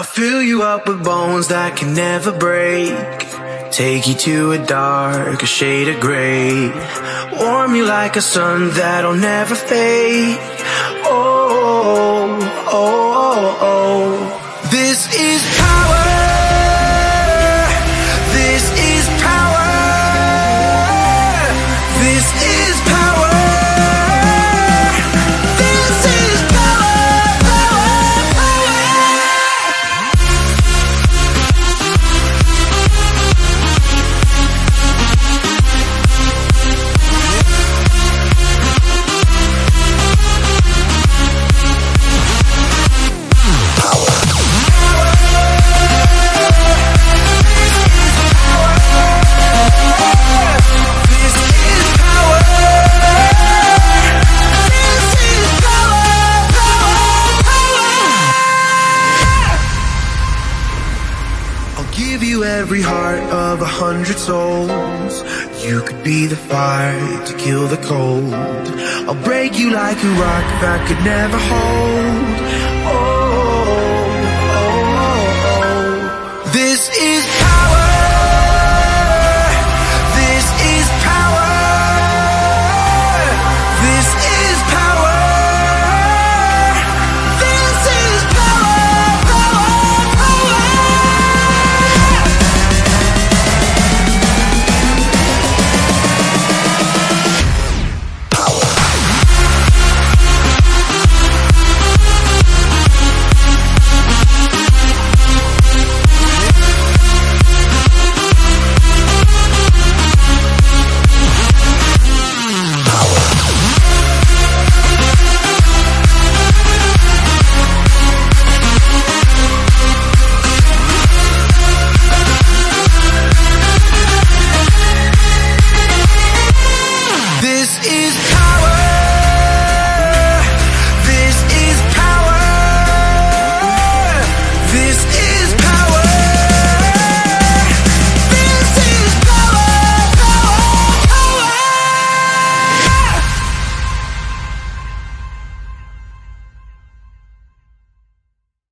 I'll fill you up with bones that can never break. Take you to a darker shade of gray. Warm you like a sun that'll never fade. Oh, oh, oh, oh. oh. This is give you every heart of a hundred souls. You could be the fire to kill the cold. I'll break you like a rock that could never hold.